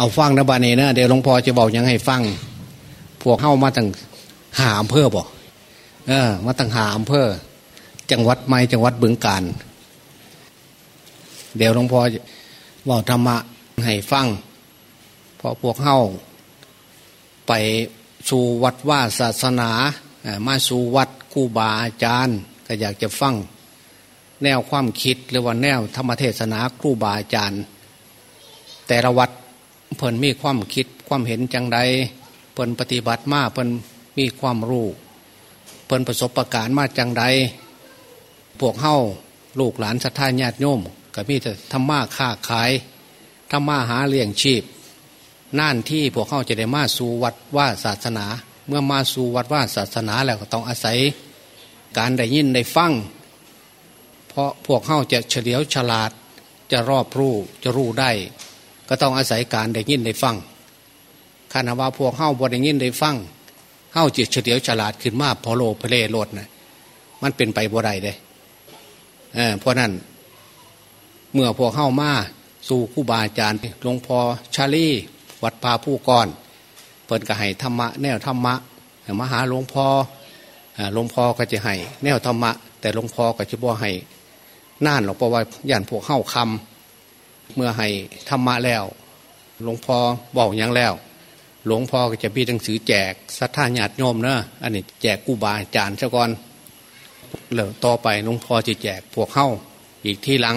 เอาฟังนะบานีนะเดี๋ยวหลวงพ่อจะบอกยังให้ฟัง พวกเข้ามาตั้งหาอำเภอบอกเออ มาตั้งหาอำเภอ จังหวัดไม่จังหวัดบึงการ เดี๋ยวหลวงพ่อบอกธรรมะให้ฟังพอพวกเข้าไปสู่วัดว่าศาสนามาสู่วัดกูบาอาจารย์ ก็อยากจะฟังแนวความคิดหรือว่าแนวธรรมเทศนาครูบาอาจารย์ แต่ละวัด เพิ่นมีความคิดความเห็นจังใดเพิ่นปฏิบัติมาเพิ่นมีความรู้เพิ่นประสบประการมาจังใดพวกเฮ้าลูกหลานศรัทธาญาติโยมก็มีแต่ธรรมะค้าขายธรรมะหาเลี้ยงชีพนั่นที่พวกเขาจะได้มาสู่วัดว่าศาสนา เมื่อมาสู่วัดว่าศาสนาแล้วก็ต้องอาศัย การได้ยินได้ฟังเพราะพวกเขาจะเฉลียวฉลาดจะรอบรู้จะรู้ได้ ก็ต้องอาศัยการได้ยินได้ฟังคานว่าพวกเข้าบได้ยินได้ฟังเข้าจิตเฉลียวฉลาดขึ้นมาพอโลเพลโลดนะมันเป็นไปบ่ได้เลยเออเพราะนั้น เมื่อพวกเข้ามาสู่คู่บาอาจารย์หลวงพ่อชาลีวัดป่าผู้ก่อนเปิดก็ให้ธรรมะ แนวธรรมะมาหาหลวงพ่อหลวงพ่อก็จะให้แนวธรรมะ แต่หลวงพ่อก็จะบอกให้น่านหลวงพ่อว่าย่านพวกเข้าคำ เมื่อให้ธรรมะแล้ว หลวงพ่อบอกอย่างแล้ว หลวงพ่อก็จะมีหนังสือแจกสัทธาญาติโยมเนอะอันนี้แจกกูบาอาจารย์ซะก่อนแล้วต่อไปหลวงพ่อจะแจกพวกเข้าอีกที่หลัง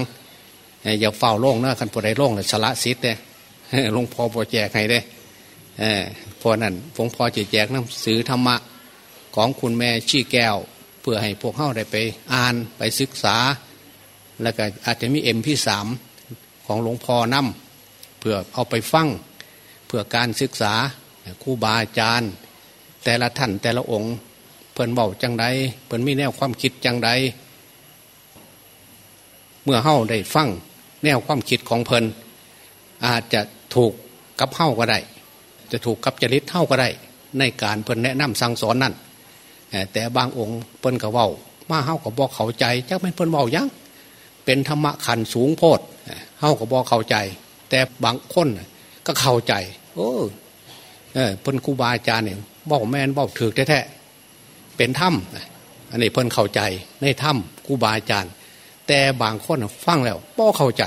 อย่าเฝ้าโล่งนะคันผู้ใดโล่งเลยสละสิทธิ์เนี่ยหลวงพ่อพอแจกให้ได้เพราะนั้นหลวงพ่อจะแจกหนังสือธรรมะของคุณแม่ชี้แก้ว เพื่อให้พวกเข้าได้ไปอ่านไปศึกษา แล้วก็อาจจะมีเอ็มพี่สาม ของหลวงพ่อนำเพื่อเอาไปฟังเพื่อการศึกษาครูบาอาจารย์ แต่ละท่านแต่ละองค์ เพิ่นเบาจังใดเพิ่นมีแนวความคิดจังใดเมื่อเข้าได้ฟังแนวความคิดของเพลินอาจจะถูกกับเข้าก็ได้ จะถูกกับจริตเท่าก็ได้ ในการเพลินแนะนำสั่งสอนนั่นแต่บางองค์เพิ่นกับว่ามาเข้ากับอกเข้าใจจักไม่เพิ่นเบอกยัง เป็นธรรมะขันสูงโพดเข้ากับบอเข้าใจ แต่บางคนก็เข้าใจ โอ้เออเพิ่นครูบาอาจารย์เนี่ยบอกแม่นบอกถือแท้ๆเป็นถ้ำอันนี้เพิ่นเข้าใจในถ้ำครูบาอาจารย์ แต่บางคนฟังแล้วบ่เข้าใจ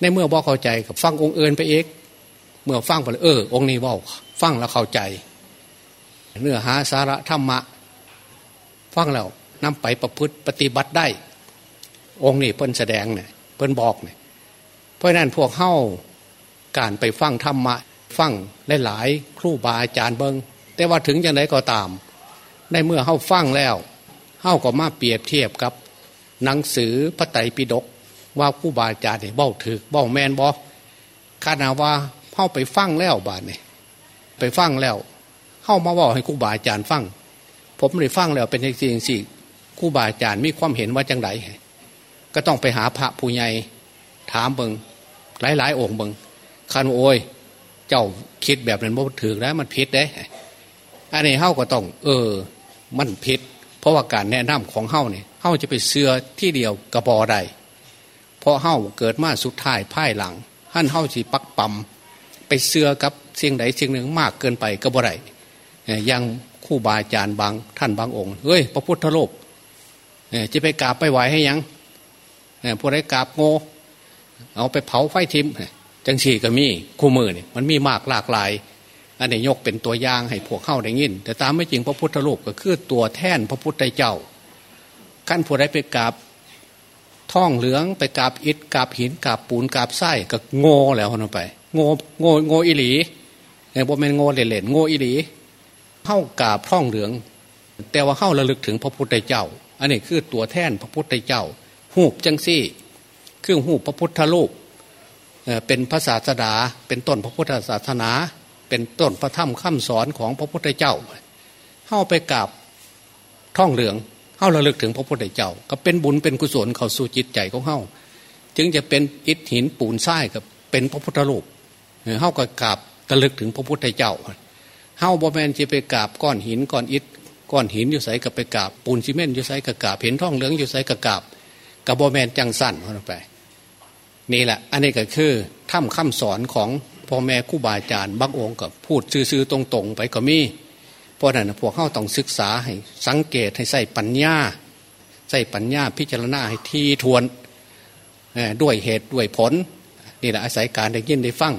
ในเมื่อบ่เข้าใจกับฟังองค์เอิญไปเอกเมื่อฟังไปเออ องค์นี้ว่ฟังแล้วเข้าใจ เนื้อหาสาระธรรมะ ฟังแล้วนำไปประพฤติปฏิบัติได้ องค์นี้เพิ่นแสดงเนี่ยเพิ่นบอกเนี่ยเพราะนั้นพวกเข้าการไปฟังธรรมะฟังหลายๆครูบาอาจารย์เบิงแต่ว่าถึงอย่างไรก็ตาม ในเมื่อเข้าฟังแล้วเข้าก็มาเปรียบเทียบกับ หนังสือพระไตรปิฎกว่าผู้บาอาจารย์เนี่ยเบ้าถือเบ้าแมนบอกขนาว่าเข้าไปฟังแล้วบาเนี่ยไปฟังแล้วเข้ามาบอกให้ครูบาอาจารย์ฟัง ผมเลยฟังแล้วเป็นจริงสิครูบาอาจารย์มีความเห็นว่าจังไร ก็ต้องไปหาพระผู้ใหญ่ถามเบิงหลายหลายองค์เบิงคันโอยเจ้าคิดแบบนั้นว่าถือแล้วมันผิดได้ อันนี้เข้าก็ต้อง เออ มันผิด เพราะว่าการแนะนำของเข้าเนี่ยเฮ้าจะไปเสือที่เดียวกระบอใดเพราะเฮ้าเกิดมาสุดท้ายพ่ายหลังหั่นเฮ้าสิปักปั๊มไปเสือกับเสียงใดเสียงหนึ่งมากเกินไปกระบอใดยังคู่บาอาจารย์บางท่านบางองค์เฮ้ย พระพุทธโลกจะไปกราบไปไหวให้ยัง พวกไรกาบโง่เอาไปเผาไฟทิมจังสีก็มีคู่มือเนี่ยมันมีมากหลากหลาย อันนี้ยกเป็นตัวอย่างให้พวกเข้าได้ยิน แต่ตามไม่จริงพระพุทธโลกก็คือตัวแท่นพระพุทธเจ้าขั้นผู้ใดไปกาบท่องเหลืองไปกาบอิฐกาบหินกาบปูนกาบไส้ก็โง่แล้วคนไปโง่โง่โง่อิหลีเนี่ยบ่เป็นโง่เล่นๆโง่อิหลีเข้ากาบท่องเหลือง แต่ว่าเข้าระลึกถึงพระพุทธเจ้า อันนี้คือตัวแท่นพระพุทธเจ้า หูบจังซี่เครื่องหูบพระพุทธรูปเป็นพระศาสดา เป็นต้นพระพุทธศาสนา เป็นต้นพระธรรมคำสอนของพระพุทธเจ้าเข้าไปกราบท่องเหลืองเฮาระลึกถึงพระพุทธเจ้า ก็เป็นบุญเป็นกุศลเข้าสู่จิตใจของเฮาจึงจะเป็นอิฐหินปูนทรายกับเป็นพระพุทธรูปเฮาก็กราบระลึกถึงพระพุทธเจ้าเฮาบ่แมนจะไปกราบก้อนหินก้อนอิฐก้อนหินอยู่ใส่กับไปกราบปูนซีเมนต์อยู่ใส่กับกราบเห็นท่องเหลืองอยู่ใส่กับกราบ กับบ่แมนจังสั้นเข้าไป นี่แหละ อันนี้ก็คือถ้ำคำสอนของพ่อแม่คู่บาอาจารย์บางองค์ก็พูดซื่อๆตรงๆ ไปก็มีเพราะนั้นพวกเข้าต้องศึกษาให้สังเกตให้ใส่ปัญญาใส่ปัญญาพิจารณาให้ทีทวนด้วยเหตุด้วยผล นี่แหละอาศัยการได้ยินได้ฟัง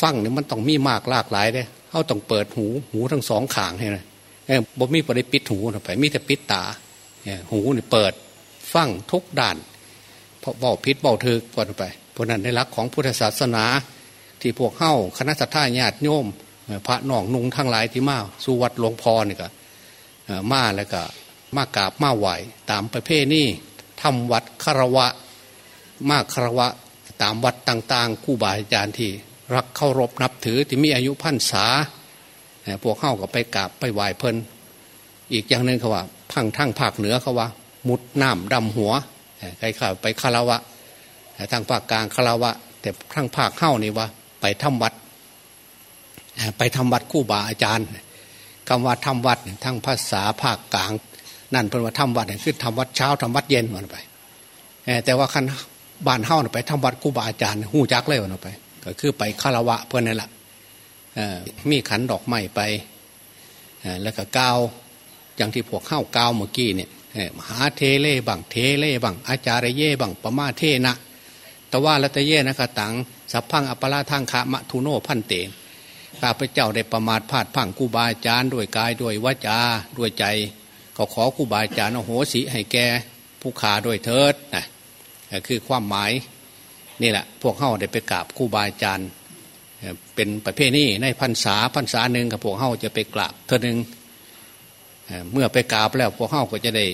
ฟังเนี่ยมันต้องมีมากหลากหลายเลยเขาต้องเปิดหูหูทั้งสองขางให้เลยบ่มีประเด็ปิดหูไปมีแต่ปิดตาหูเนี่เปิด ฟังทุกด่านเพราะเบาพิษเบาเถือกนไปเพราะนั้นในรักของพุทธศาสนา ที่พวกเข้าคณะสัตยาญาติโยมพระน้องนุงทั้งหลายที่มาสู่วัดหลวงพ่อนี่ก็มาแล้วก็มากราบมาไหวตามประเพณีทำวัดคารวะ มาคารวะตามวัดต่างๆคู่บาอาจารย์ที่รักเคารพนับถือที่มีอายุพันษาพวกเข้าก็ไปกราบไปไหว้เพลินอีกอย่างหนึ่งเขาว่าพังทั้งภาคเหนือเขาว่า มุดน้ำดำหัวใครข้าไปคารวะทางภาคกลางคารวะ แต่ทั้งภาคเข้านี่ว่า ไปทำวัด ไปทำวัดคู่บาอาจารย์คำว่าทำวัดทั้งภาษาภาคกลาง นั่นเป็นว่าทำวัดคือทำวัดเช้าทำวัดเย็นมันไปแต่ว่าคันบ้านเฮ้าไปทำวัดคู่บาอาจารย์หูจักเลยวันไป ก็คือไปคารวะเพื่อนนั่นแหละมีขันดอกไม้ไปแล้วก็ก้าวอย่างที่พวกเข้าก้าวเมื่อกี้เนี่ย มหาเทเล่บังเทเล่บังอาจารย์เย่บังปมาเทนะตว่าละตะเย่นะคะตังสัพพังอัปลาทางขะมะทุโนพันเตนข้าพเจ้าได้ประมาทพลาดพังกูบาอาจารย์ด้วยกายด้วยวาจาด้วยใจ ก็ขอกูบาอาจารย์โหสิให้แกผู้ขาด้วยเถิดนะคือความหมายนี่แหละพวกเข้าได้ไปกราบครูบาอาจารย์เป็นประเภทนี้ในพรรษาพรรษาหนึ่งกับพวกเข้าจะไปกราบเท่านึง เมื่อไปกราบแล้วพวกเข้าก็จะได้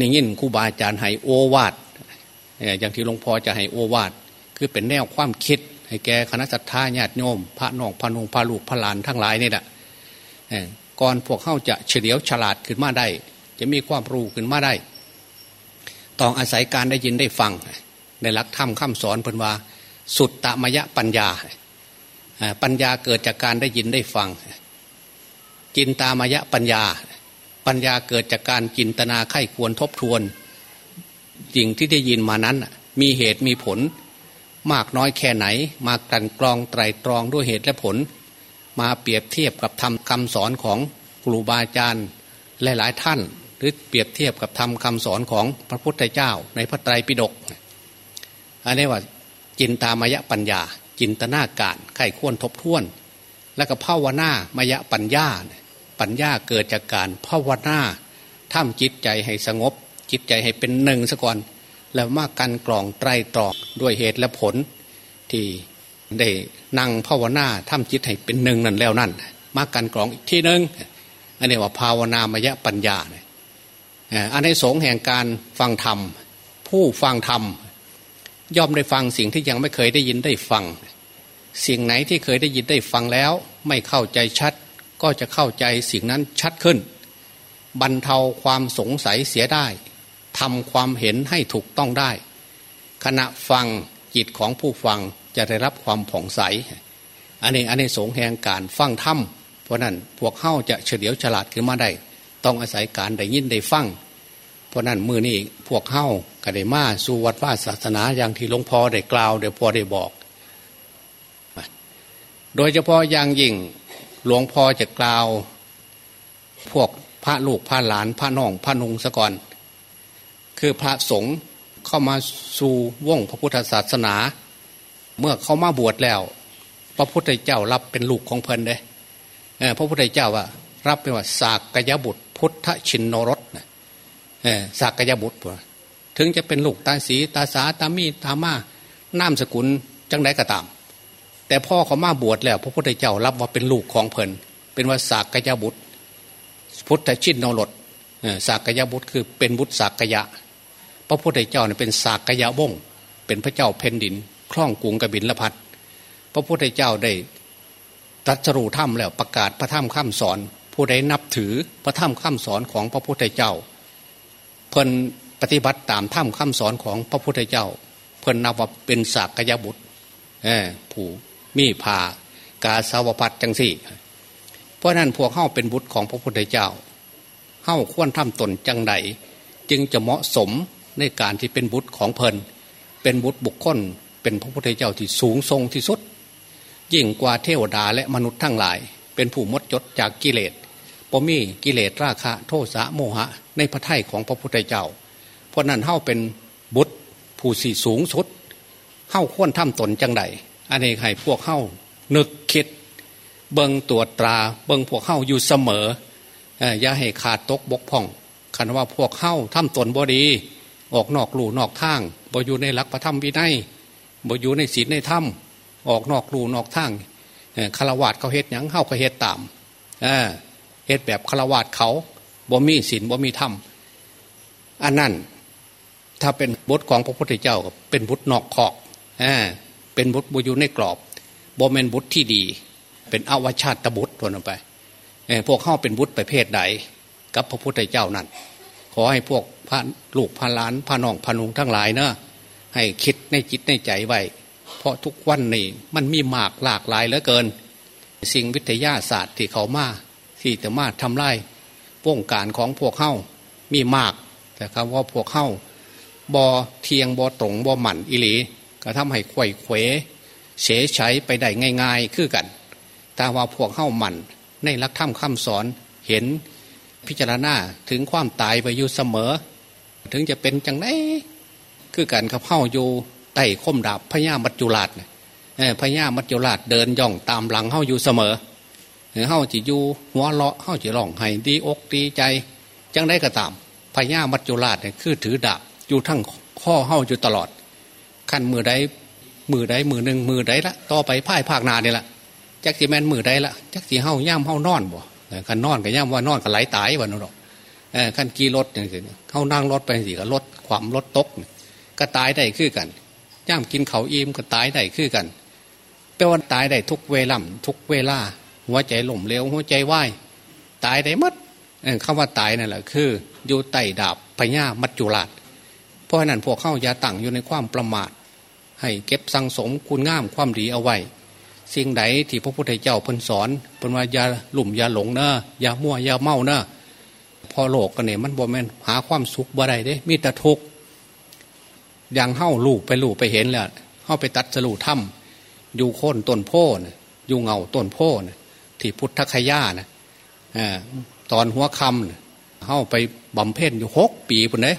นิยินครูบาอาจารย์ให้โอวาทอย่างที่หลวงพ่อจะให้โอวาทคือเป็นแนวความคิด ให้แกคณะสัตยาญาติโยม พระนองพระนุงพระลูกพระหลานทั้งหลายนี่แหละก่อนพวกเข้าจะเฉลียวฉลาดขึ้นมาได้ จะมีความรู้ขึ้นมาได้ ต้องอาศัยการได้ยินได้ฟัง ในหลักธรรมคำสอนเพิ่นว่า สุดตมยะปัญญา ปัญญาเกิดจากการได้ยินได้ฟังจินตามยะปัญญา ปัญญาเกิดจากการจินตนาไข้ควรทบทวนสิ่งที่ได้ยินมานั้น มีเหตุมีผล มากน้อยแค่ไหน มากันกรองไตรตรองด้วยเหตุและผล มาเปรียบเทียบกับธรรมคำสอนของครูบาอาจารย์หลาย ๆ ท่าน หรือเปรียบเทียบกับธรรมคำสอนของพระพุทธเจ้า ในพระไตรปิฎกอันนี้ว่าจินตามยะปัญญา จินตนาการไข้ควรทบทวน แล้วก็ภาวนามยะปัญญา ปัญญาเกิดจากการภาวนาทำจิตใจให้สงบ จิตใจให้เป็นหนึ่งซะก่อน แล้วมากันกรองไตรตรองด้วยเหตุและผล ที่ได้นั่งภาวนาทำจิตให้เป็นหนึ่งนั่นแล้วนั่น มากันกรองอีกที่หนึ่งอันนี้ว่าภาวนามยะปัญญาเนี่ยอันในสงแห่งการฟังธรรม ผู้ฟังธรรม ย่อมได้ฟังสิ่งที่ยังไม่เคยได้ยินได้ฟัง สิ่งไหนที่เคยได้ยินได้ฟังแล้ว ไม่เข้าใจชัด ก็จะเข้าใจสิ่งนั้นชัดขึ้น บรรเทาความสงสัยเสียได้ทำความเห็นให้ถูกต้องได้ ขณะฟังจิตของผู้ฟังจะได้รับความผ่องใส อันนี้อันนี้สงแห่งการฟังธรรมเพราะนั้นพวกเข้าจะเฉลียวฉลาดขึ้นมาได้ ต้องอาศัยการได้ยินได้ฟังเพราะนั้นมือนี่พวกเข้ากระได้มาสู่วัดว่าศาสนาอย่างที่หลวงพ่อได้กล่าวเดี๋ยวพ่อได้บอก โดยเฉพาะอย่างยิ่ง หลวงพ่อจะกล่าว พวกพระลูกพระหลานพระน้องพระนุงสะก่อน คือพระสงฆ์เข้ามาสู่วงพระพุทธศาสนา เมื่อเขามาบวชแล้ว พระพุทธเจ้ารับเป็นลูกของเพลินเลยพระพุทธเจ้าว่ารับเป็นว่าสากกยบุตร พุทธชินนรสนะสักยบุตรถึงจะเป็นลูกตาสีตาสาตามีตามาน้ามสกุลจังไดก็ตาม แต่พ่อเขามาบวชแล้ว พระพุทธเจ้ารับว่าเป็นลูกของเพลินเป็นว่าสักยบุตร พุทธชินนรดสักยบุตรคือเป็นบุตรสักยะ พระพุทธเจ้าเนี่ยเป็นสักยะวงเป็นพระเจ้าแผ่นดิน คล่องกุงกบินละพัดพระพุทธเจ้าได้ตัดสรูถ้ำแล้วประกาศพระถ้ำข้ามสอน ผู้ใดนับถือพระถ้ำข้ามสอนของพระพุทธเจ้า เพิ่นปฏิบัติตามถ้ำคำสอนของพระพุทธเจ้า เพิ่นนับว่าเป็นสากยบุตรผู้ มีผากาสาวพัดจังสี่ เพราะนั้นพวกเข้าเป็นบุตรของพระพุทธเจ้าเข้าควรทำตนจังใดจึงจะเหมาะสมในการที่เป็นบุตรของเพลินเป็นบุตรบุคคล เป็นพระพุทธเจ้าที่สูงทรงที่สุด ยิ่งกว่าเทวดาและมนุษย์ทั้งหลาย เป็นผู้มดจดจากกิเลสปมีกิเลสราคะ โทสะโมหะ ในพระทัยของพระพุทธเจ้า เพราะนั้นเท่าเป็นบุตรผู้สี่สูงสุดเข้าข้นทำตนจังใด อันนี้ให้พวกเข้านึกคิด เบิงตรวจตรา เบิงพวกเข้าอยู่เสมออย่าให้ขาดตกบกพ่องคันว่าพวกเข้าทำตนบดี ออกนอกลู่นอกทางบ่อยู่ในหลักพระธรรมวินัยบ่อยู่ในศีลในธรรมออกนอกลู่นอกทางคารวะเขาเฮ็ดยังเข้าก็เฮ็ดตามเฮ็ดแบบคารวะเขาบ่มีศีลบ่มีธรรมอันนั้นถ้าเป็นบทของพระพุทธเจ้าเป็นบุตรนอกขอก เป็นบุตรบุอยู่ในกรอบบ่เป็นบุตรที่ดี เป็นอวชาตบุตรตัวนไปพวกเข้าเป็นบุตรประเภทใด กับพระพุทธเจ้านั่นขอให้พวกพระลูกพระล้านพระน้องพระนุงทั้งหลายเนอะให้คิดในจิตในใจไว้เพราะทุกวันนี้มันมีมากหลากหลายเหลือเกิน สิ่งวิทยาศาสตร์ที่เขามาที่จะมาทำลายวงการของพวกเข้ามีมาก แต่คำว่าพวกเข้าบอเทียงบอตรงบอหมันอิหลี ก็ทำให้ควยเขวเฉยใช้ไปได้ง่าย ๆ คือกัน แต่ว่าพวกเข้าหมั่นในลักธรรมคำสอนเห็นพิจารณาถึงความตายไปอยู่เสมอ ถึงจะเป็นจังไดคือการขับเข้าอยู่ไต่คมดาบพญามัจจุราชพญามัจจุราชเดินย่องตามหลังเข้าอยู่เสมอเข้าจีอยู่หัวเลาะเข้าจีร้องไห้ดีอกดีใจ จังได้ก็ตามพญามัจจุราชเนี่ยคือถือดาบอยู่ทั้งข้อเข้าอยู่ตลอด ขั้นมือใดมือใดมือหนึ่งมือใดละต่อไปพ่ายภาคนาเนี่ยละจักสีแมนมือใดละจักสีเฮาย่ำเฮานอนบ่ขันนอนก็ย่ำว่านอนก็ไหลตายวันนั้นหรอกขั้นกี่รถอย่างนี้เขานั่งรถไปสิก็รถความรถตก ก็ตายได้คือกันย่ำกินเขาอิ่มก็ตายได้คือกันแปลว่าตายได้ทุกเวล่ำทุกเวลาหัวใจหล่มเร็วหัวใจไหวตายได้มัดคำว่าตายนั่นแหละคือ อยู่ไต่ดาบพญามัจจุราช เพราะนั้นพวกเข้าอย่าตั้งอยู่ในความประมาท ให้เก็บสังสมคุณงามความดีเอาไว้สิ่งใดที่พระพุทธเจ้าพันสอนเป็นว่าอย่าหลุ่มอย่าหลงเนอะอย่ามั่วอย่าเมาเนอะพอโลกกันเนี่ยมันบ่แม่นหาความสุขบ่ได้เด้ มีแต่ทุกข์อย่างเฮ้าลูกไปลูกไปเห็นแล้วเฮ้าไปตัดสลูถ้ำอยู่โค่นต้นโพนะอยู่เงาต้นโพนะที่พุทธคยานะตอนหัวคำเฮ้าไปบำเพ็ญอยู่หกปีปุ่นเด้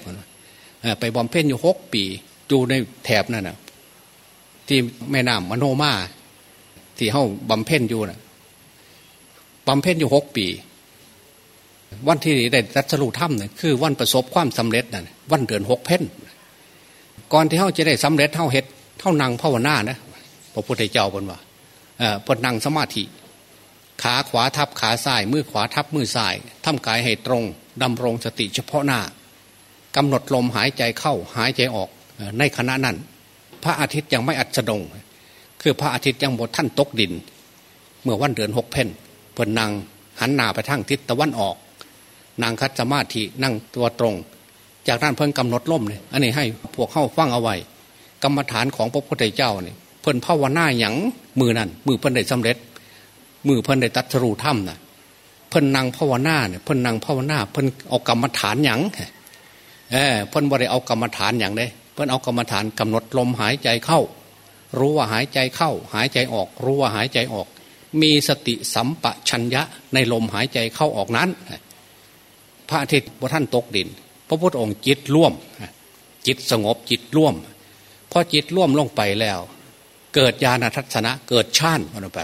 ไปบำเพ็ญอยู่หกปีอยู่ในแถบนั่นนะที่แม่น้ำมโนมาที่เฮาบำเพ็ญอยู่นะบำเพ็ญอยู่หกปี วันที่ได้รัชรูถ้ำเนี่ยคือวันประสบความสำเร็จนั่นวันเดือนหกเพ่นก่อนที่เฮาจะได้สำเร็จเท่าเฮ็ดเท่านางภาวนานะพระพุทธเจ้าบนว่าเออพนนั่งสมาธิ ขาขวาทับขาซ้ายมือขวาทับมือซ้ายทำกายให้ตรงดำรงสติเฉพาะหน้า กำหนดลมหายใจเข้าหายใจออกในขณะนั้น พระอาทิตย์ยังไม่อัสดง คือพระอาทิตย์ยังบดท่านตกดิน เมื่อวันเดือนหกเพนเพิ่นนางหันหน้าไปทางทิศตะวันออก นางคัดสมาธินั่งตัวตรง จากนั้นเพิ่นกำหนดลมเนี่ยอันนี้ให้พวกเข้าฟังเอาไว้กรรมฐานของพระพุทธเจ้าเนี่ยเพิ่นภาวนาหยังมือนั่นมือเพิ่นได้สำเร็จ มือเพิ่นได้ตัดสรูถ้ำน่ะเพิ่นนางภาวนาเนี่ยเพิ่นนางภาวนาเพิ่นเอากรรมฐานหยั่ง เออเพิ่นบริเอากรรมฐานอย่างไดเพิ่นเอากรรมฐานกำหนดลมหายใจเข้า รู้ว่าหายใจเข้า หายใจออก รู้ว่าหายใจออก มีสติสัมปชัญญะในลมหายใจเข้าออกนั้น พระอาทิตย์พระท่านตกดิน พระพุทธองค์จิตร่วม จิตสงบจิตร่วมพอจิตร่วมลงไปแล้ว เกิดญาณทัศนะเกิดชาติลงไป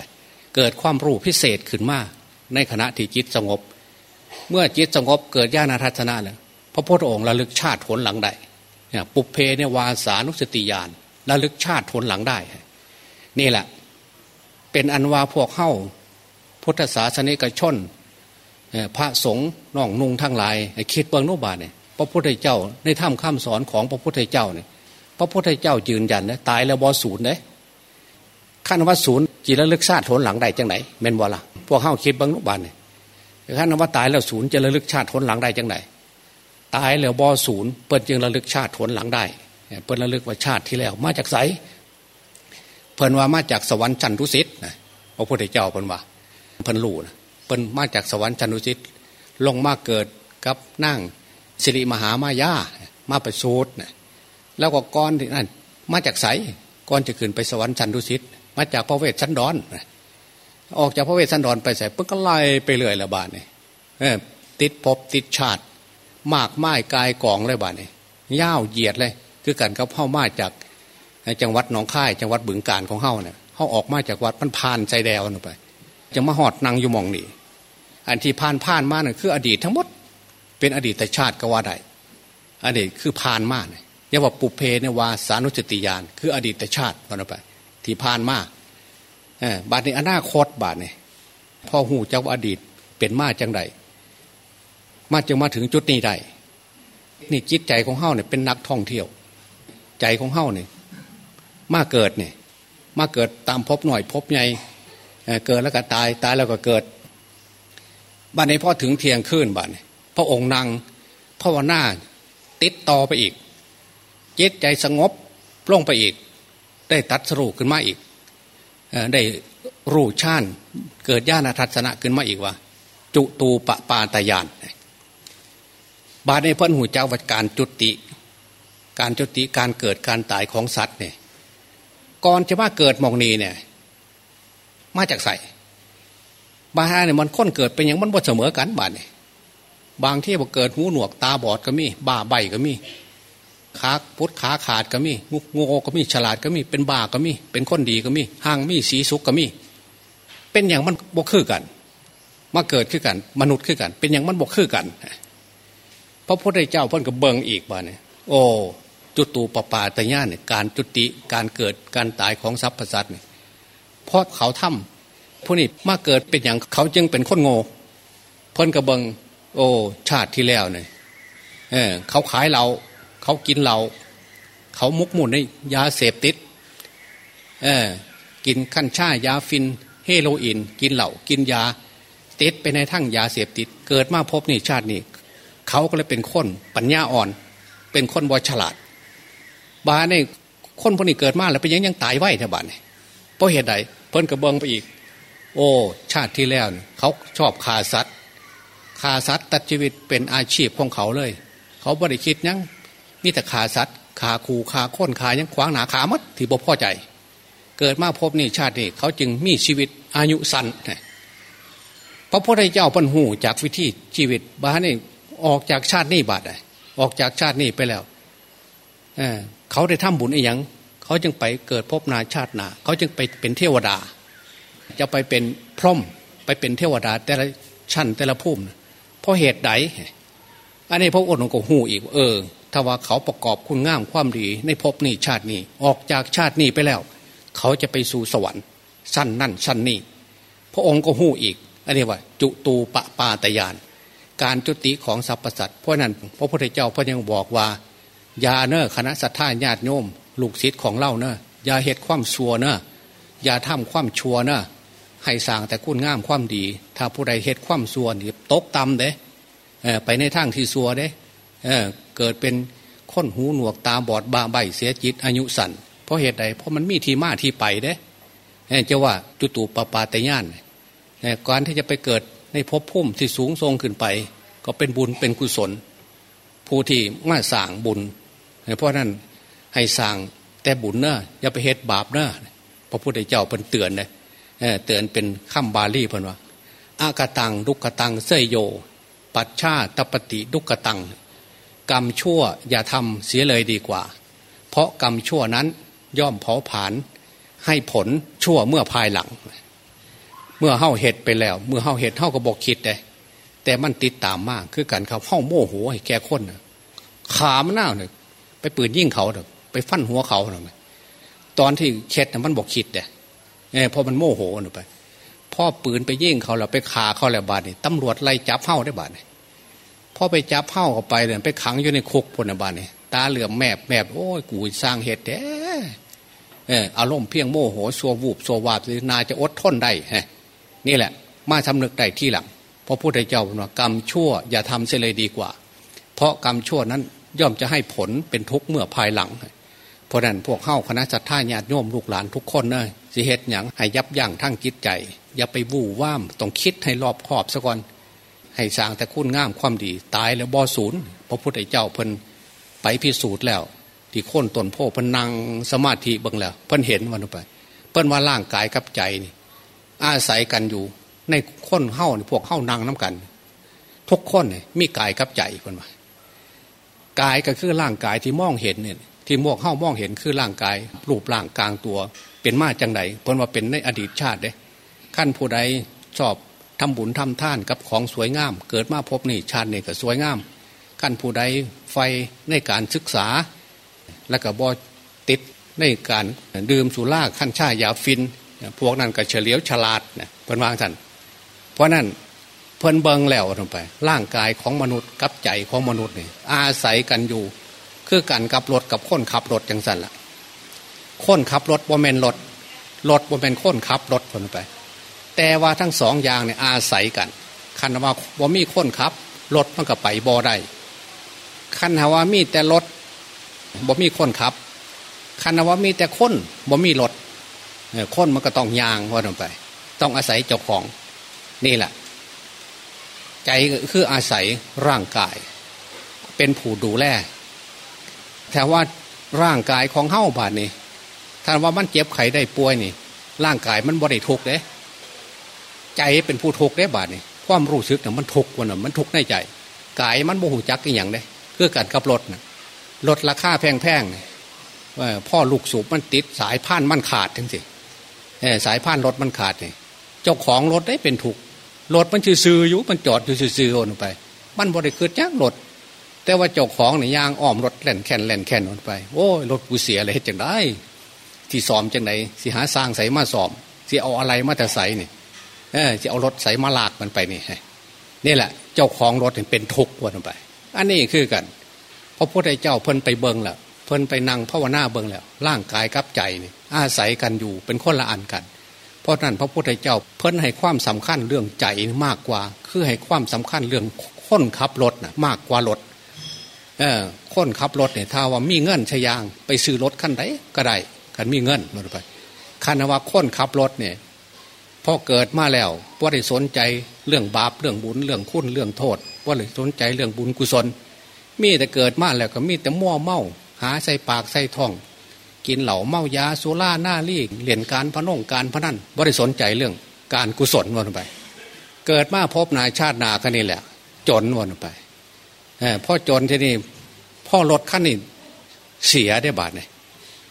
เกิดความรู้พิเศษขึ้นมาในขณะที่จิตสงบ เมื่อจิตสงบเกิดญาณทัศนะแล้ว พระพุทธองค์ระลึกชาติผลหลังได้ปุเพเนวาสานุสติญาณระลึกชาติผลหลังได้ นี่แหละ เป็นอันว่าพวกเข้าพุทธศาสนิกชนพระสงฆ์น้องนุงทั้งหลายคิดเบิงโนบาเนี่ยพระพุทธเจ้าในถ้ำข้ามสอนของพระพุทธเจ้าเนี่ยพระพุทธเจ้ายืนยันนะตายแล้วบอศูนย์เลยขั้นว่าศูนย์จีระลึกชาติผลหลังได้จังไหนเมนบอละพวกเข้าคิดเบิงโนบาเนี่ยขั้นว่าตายแล้วศูนย์จะระลึกชาติผลหลังได้จังไหน ตายแล้วบอศูนย์เปิดจึงระลึกชาติผลหลังได้เปิดระลึกว่าชาติที่แล้ว มาจากไสเพิ่นว่ามาจากสวรรค์จันทุสิตนะพระพุทธเจ้าเพิ่นว่าเพิ่นรู้นะเพิ่นมาจากสวรรค์จันทุสิตลงมาเกิดกับนั่งสิริมหามายามาประสูตรนะแล้วก็ก้อนที่นั่นมาจากไสก่อนจะขึ้นไปสวรรค์ชันดุสิตมาจากพระเวสสันดรออกจากพระเวสสันดรไปใส่ปุ๊บก็ไล่ไปเรื่อยละบาทเนี่ยติดภพติดชาติ มากไม้กายกองเลยบาทเนี่ยย่าวเหยียดเลย คือกันกับเข้ามาจากจังหวัดหนองคาย จังหวัดบึงการของเข้าเนี่ยเขาออกมาจากวัดมันผ่านใจแดวลงไป จะมาหอดนางอยู่มองนี่อันที่ผ่านผ่านมาเนี่ยคือ อดีตทั้งหมด เป็นอดีตชาติก็ว่าได้อดีตคือผ่านมาเนี่ยเรียกว่าปุเพเนวาสานุจติยาน คืออดีตชาติวันไป ที่ผ่านมาบาทในอนาคตบาทเนี่ยพ่อหูเจ้าอดีตเป็นมาจังใด มาจึงมาถึงจุดนี้ได้นี่จิตใจของเฮ้าเนี่ยเป็นนักท่องเที่ยว ใจของเฮ้าเนี่ยมาเกิดเนี่ยมาเกิดตามพบหน่อยพบใหญ่เกิดแล้วก็ตายตายแล้วก็เกิดบ้านนี้พ่อถึงเทียงขึ้นบ้านพระองค์นั่งภาวนาติดต่อไปอีก จิตใจสงบลงไปอีก ได้ตัดสรุปขึ้นมาอีกได้รู้ชาญเกิดญาณทัศนะขึ้นมาอีกว่า จุตูปปาตยาน บาดในเพื่อนหูเจ้าวัดการจุติ การจุติการเกิดการตายของสัตว์เนี่ยก่อนจะมาเกิดมองนีเนี่ย มาจากใส่บาฮาเนี่ยมันค้นเกิดเป็นอย่างมันบ่เสมอกันบาดเนี่ยบางที่บอกเกิดหูหนวกตาบอดก็มีบ้าใบก็มีขาพุทธขาขาดก็มีงงโงก็มีฉลาดก็มีเป็นบ้าก็มี เป็นคนดีก็มีห่างมีสีสุกก็มี เป็นอย่างมันบกคือกัน มาเกิดขึ้นกัน มนุษย์ขึ้นกัน เป็นอย่างมันบกคือกัน พระพุทธเจ้าพ่นกับเบิงอีกบ้าเนี่ยโอ้จุตูปปาตญาเนี่ยการจุติการเกิดการตายของทรัพย์สัตว์เนี่ยเพราะเขาทำผู้นี้มาเกิดเป็นอย่างเขาจึงเป็นคนโง่พ่นกระเบิงโอ้ชาติที่แล้วเนี่ยเออเขาขายเรา เขากินเรา เขามุกมุ่นในยาเสพติดเออกินขั้นช่ายาฟินเฮโรอีน กินเหล่ากินยาติดไปในทั้งยาเสพติด เกิดมาพบนี่ชาตินี้ เขาก็เลยเป็นคนปัญญาอ่อน เป็นคนวฉลาด บาเนี่ยคนพวกนี้เกิดมาแล้วไปยังยังตายไหวแถวบ้านเนี่ยเพราะเหตุใดเพิ่นกระเบิงไปอีก โอ้ ชาติที่แล้วเขาชอบฆ่าสัตว์ฆ่าสัตว์ตัดชีวิตเป็นอาชีพของเขาเลย เขาบริคิดยังมีแต่ฆ่าสัตว์ฆ่าขู่ฆ่าค้นฆ่ายังขวางหนาขามัดที่บ่พอใจ เกิดมาพบนี่ชาตินี้เขาจึงมีชีวิตอายุสั้นพระพุทธเจ้าปัญหูจากวิธีชีวิตบ้านนี่ ออกจากชาตินี้บาดเลยออกจากชาตินี้ไปแล้วเเขาได้ทำบุญอีหยัง เขาจึงไปเกิดพบนาชาตินาเขาจึงไปเป็นเทวดา จะไปเป็นพร่มไปเป็นเทวดา แต่ละชั้นแต่ละภูมิเพราะเหตุใดอันนี้พระองค์ก็หูอีกเออถ้าว่าเขาประกอบคุณงามความดีในภพนี้ชาตินี้ออกจากชาตินี้ไปแล้ว เขาจะไปสู่สวรรค์ชั้นนั่นชั้นนี้พระองค์ก็หูอีกอันนี้ว่า จุตูปปาตยาน การจุติของสรรพสัตว์เพราะนั้นพระพุทธเจ้าพระยังบอกว่า ยาเนอคณะสัตยาญาติโยมลูกศิษย์ของเล่าเนอะยาเหตุความชัวเนอะยาทำความชัวเนอะให้สร้างแต่คุณงามความดี ถ้าผู้ใดเหตุความชัวนี่ตกต่ำเด้ไปในทางที่ชัวเด้เเกิดเป็นค้นหูหนวกตาบอดบาใบเสียจิตอายุสันเพราะเหตุใดเพราะมันมีที่มาที่ไปเด้จะว่าจุตูปปาตยานการที่จะไปเกิด ในภพพุ่มที่สูงทรงขึ้นไป ก็เป็นบุญเป็นกุศล ผู้ที่มาสร้างบุญเพราะนั้นให้สั่งแต่บุญเนอะอย่าไปเฮ็ดบาปเนอะพระพุทธเจ้าเป็นเตือนเลยเตือนเป็นข้ามบาลีเพิ่นว่าอากตังดุกตังเสยโย ปัจชาตปฏิดุกตัง กรรมชั่วอย่าทำเสียเลยดีกว่า เพราะกรรมชั่วนั้นย่อมเผาผลาญให้ผลชั่วเมื่อภายหลัง เมื่อเฮ้าเห็ดไปแล้ว เมื่อเฮ้าเห็ดเฮ้าก็บอกคิดเลยแต่มันติดตามมากคือการเขาเฮ้าโมโหให้แก่คนขามหน้าเนี่ยไปปืนยิ่งเขาเถอะไปฟันหัวเขาเถอะตอนที่เช็ดมันบอกคิดเนี่ยพราะมันโมโหนไปพ่อปืนไปยิ่งเขาแล้วไปขาเขาแล้วบาดนี่ตำรวจไล่จับเผ้าได้บาดนี่พ่อไปจับเผ้าเข้าไปเลยไปขังอยู่ในคุกพนบาดนี่ตาเหลือมแมบแมบโอ้ยกูสร้างเหตุแเอออารมณ์เพียงโมโหสัววูบสัววาบหรือนาจะอดทนได้ฮะ นี่แหละ มาทำนึกได้ที่หลังเพราะพุทธเจ้าบอกกรรมชั่วอย่าทำเสียเลยดีกว่า เพราะกรรมชั่วนั้นย่อมจะให้ผลเป็นทุกข์เมื่อภายหลัง เพราะนั้นพวกเข้าคณะสัตยาญาติโยมลูกหลานทุกคนเนยสิเหตุอย่างให้ยับยั้งทั้งจิตใจ อย่าไปวู่ว่ามต้องคิดให้รอบคอบซะก่อนให้สร้างแต่คุณงามความดี ตายแล้วบ่อศูนย์พระพุทธเจ้าเพิ่นไปพิสูจน์แล้ว ที่โค่นต้นโพพนังสมาธิบังแล้ว เพิ่นเห็นวันไป เพิ่นว่าร่างกายกับใจนี่ อาศัยกันอยู่ ในค้นเฮ้าพวกเฮ้านางน้ากัน ทุกคนเนี่ยมีกายกับใจเพิ่นว่ากายก็คือร่างกายที่มองเห็นเนี่ยที่มวกเข้ามองเห็นคือร่างกายรูปร่างกลางตัว เป็นมาจังไดเพิ่นว่าเป็นในอดีตชาติเด้ขั้นผู้ใดชอบทำบุญทำท่านกับของสวยงาม เกิดมาพบนี่ชาตินี่ก็สวยงามขั้นผู้ใดไฟในการศึกษา แล้วก็บอติดในการดื่มสุราขั้นชายาฟิน พวกนั้นก็เฉลียวฉลาดเนี่ยเพิ่นวางท่านเพราะนั้นเพิ่นเบิงแล้วลงไป ร่างกายของมนุษย์กับใจของมนุษย์นี่อาศัยกันอยู่ คือกันกับรถกับคนขับรถอย่างสันละคนขับรถบ่เมนรถรถบ่เมนคนขับรถคนไป แต่ว่าทั้งสองอย่างเนี่ยอาศัยกันคันว่าบ่มีคนขับรถมันก็ไปบ่ได้คันว่ามีแต่รถบ่มีคนขับคันว่ามีแต่คนบ่มีรถ คนมันก็ต้องยางว่าลงไป ต้องอาศัยเจ้าของนี่แหละ ใจคืออาศัยร่างกาย เป็นผู้ดูแลแต่ว่าร่างกายของเฮ้าบาดนี่ถ้าว่ามันเจ็บไข้ได้ป่วยนี่ ร่างกายมันบริทุกเด้ใจเป็นผู้ทุกได้บาดนี่ความรู้สึกเนี่ยมันทุกวันน่ะมันทุกในใจ กายมันโมโหจักอย่างเด้เพื่อการขับรถนะรถราคาแพงๆว่าพ่อลูกสูบมันติดสายพานมันขาดทั้งสิ สายพานรถมันขาดนี่เจ้าของรถได้เป็นถูกรถมันชื่อซื้ออยู่มันจอดอยู่ซื้อๆลงไป มันบริคืดจักรถแต่ว่าเจ้าของเนี่ยยางอ้อมรถแล่นแค่นแล่นแค่นนไป โอ้ยรถกูเสียอะไรจังได้ ที่ซ้อมจังไหนสิหาสร้างใส่มาซ้อมสิเอาอะไรมาแต่ใส่นี่เออจะเอารถใส่มาลากมันไปนี่นี่แหละ เจ้าของรถเป็นทุกข์วันไป อันนี้คือกันพระพุทธเจ้าเพิ่นไปเบิงแล้ว เพิ่นไปนั่งภาวนาเบิงแล้วร่างกายกับใจนี่อาศัยกันอยู่เป็นคนละอันกัน เพราะนั้นพระพุทธเจ้าเพิ่นให้ความสำคัญเรื่องใจมากกว่า คือให้ความสำคัญเรื่องคนขับรถนะมากกว่ารถเออคนขับรถเนี่ยถ้าว่ามีเงินชยาง ไปซื้อรถขั้นใดก็ได้กันมีเงินมาไปคันว่าคนขับรถเนี่ยพอเกิดมาแล้วว่าได้สนใจเรื่องบาปเรื่องบุญเรื่องคุณเรื่องโทษว่าได้สนใจเรื่องบุญกุศล มีแต่เกิดมาแล้วก็มีแต่มั่วเมา หาใส่ปากใส่ท้อง กินเหล่าเมายาโซล่าหน้าลีกเหรียญการพนงการพนันว่าได้สนใจเรื่องการกุศลวนไป เกิดมาพบนายชาตินาคันนี้แหละ จนวนไปพ่อจนที่นี่พ่อรถขั้นนี้เสียได้บาทเนี่ย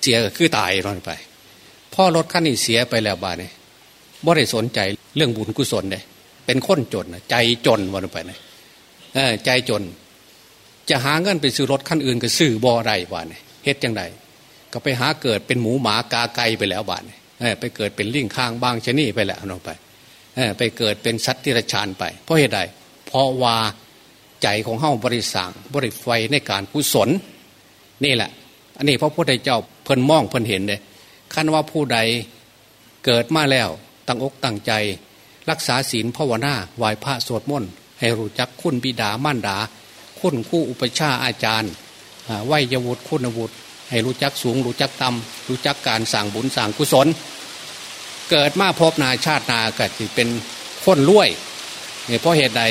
เสียคือตายรอนไป พ่อรถขั้นนี้เสียไปแล้วบาทเนี่ยบ่ได้สนใจเรื่องบุญกุศลเลยเป็นคนจนใจจนวันไปเนี่ยใจจน จะหาเงินไปซื้อรถขั้นอื่นก็ซื้อบ่อไรบ้านเฮ็ดยังไงก็ไปหาเกิดเป็นหมูหมากาไก่ไปแล้วบ้าทเนี่ยไปเกิดเป็นลิงข้างบางชนีไปแล้วนองไปไปเกิดเป็นสัตว์ที่ระชานไป เพราะเหตุใดเพราะว่าใจของเฮ้าบริสังบริไฟในการกุศลนี่แหละ อันนี้พระพุทธเจ้าเพิ่นมองเพิ่นเห็นเลยขั้นว่าผู้ใดเกิดมาแล้วตั้งอกตั้งใจ รักษาศีลภาวนาไหว้พระสวดมนต์ให้รู้จักคุณบิดามารดา คุณคู่อุปชาอาจารย์ไหวยวุฒิคุณวุฒิให้รู้จักสูง รู้จักต่ำรู้จักการสั่งบุญสั่งกุศล เกิดมาพบนาชาตินาก็จะเป็นคนรวยเนี่ยเพราะเหตุใด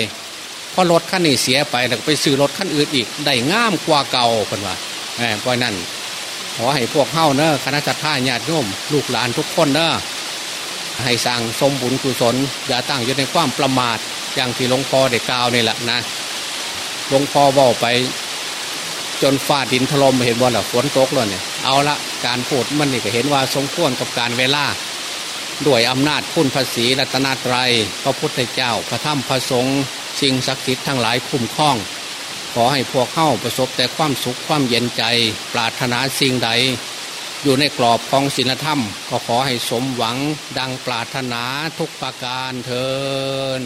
พอรถขั้นนี้เสียไปแล้วไปซื้อรถขั้นอื่นอีก ได้ง่ามกว่าเก่าคนว่าเพราะนั้นขอให้พวกเฮ้าเนอะคณะจัตตาญาติโยมลูกหลานทุกคนเนอะให้สั่งสมบุญกุศลอย่าตั้งอยู่ในความประมาทอย่างที่หลวงพ่อได้กล่าวนี่แหละนะ หลวงพ่อบอกไป จนฟ้าดินถล่มเห็นว่าหรอฝนตกแล้วเนี่ยเอาละการพูดมันนี่ก็เห็นว่าสมควรกับการเวลาด้วยอำนาจคุณภาษีรัตนาตรัยพระพุทธเจ้า พระธรรมพระสงฆ์สิ่งศักดิ์สิทธิ์ทั้งหลายคุ้มครอง ขอให้พวกเข้าประสบแต่ความสุขความเย็นใจ ปรารถนาสิ่งใด อยู่ในกรอบของศีลธรรม ก็ขอให้สมหวังดังปรารถนาทุกประการเทิน